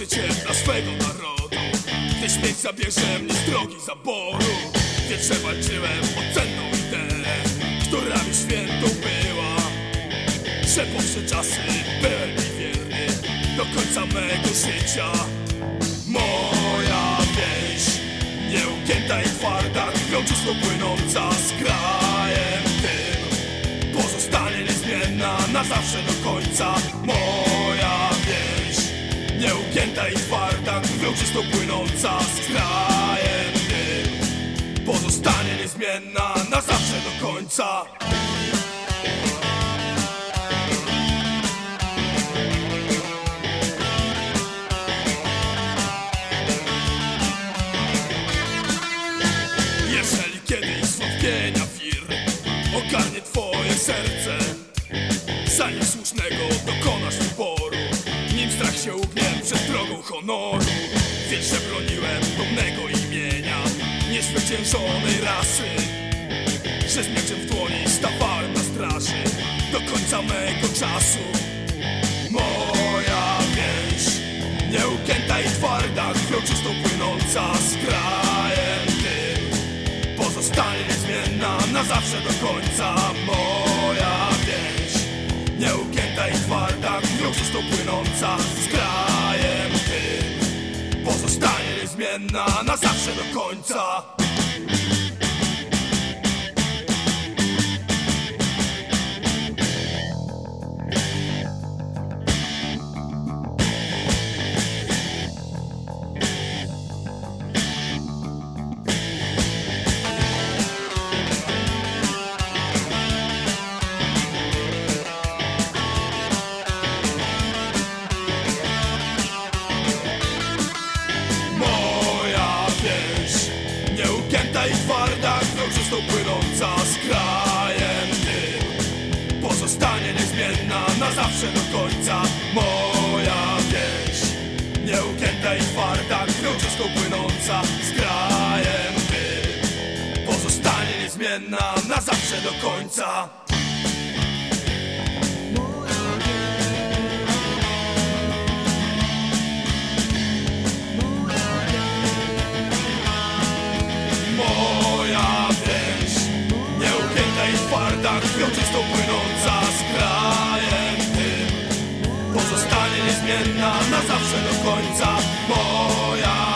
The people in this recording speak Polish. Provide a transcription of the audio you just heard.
Nauczyciel dla swego narodu. Gdy śmierć zabierze mnie z drogi zaboru. Wietrze walczyłem o cenną ideę Która mi świętą była. Że poprzez czasy byłem mi wierny Do końca mego życia. Moja wieś Nieugięta i twarda Krwią czysto płynąca z krajem tym. Pozostanie niezmienna na zawsze do końca. Moja Nieugięta i twarda Krwią czysto płynąca z krajem Pozostanie niezmienna na zawsze do końca. Jeżeli kiedyś zwątpienia wir Ogarnie twoje serce Zanim słusznego honoru Wiesz, że broniłem dumnego imienia Niezwyciężonej rasy. Że z mieczem w dłoni stawałem na straży Do końca mego czasu. Moja wieś Nieugięta i twarda Krwią czystą płynąca z krajem tym. Pozostanie niezmienna na zawsze do końca. Moja wieś Nieugięta i twarda Krwią czystą płynąca z krajem tym Pozostanie niezmienna na zawsze do końca Krwią czystą płynąca z krajem. Tym Pozostanie niezmienna na zawsze do końca. Moja wieś Nieugięta i twarda Krwią czystą płynąca z krajem. Tym Pozostanie niezmienna na zawsze do końca twarda Krwią czystą płynąca z krajem tym. Pozostanie niezmienna na zawsze do końca. Moja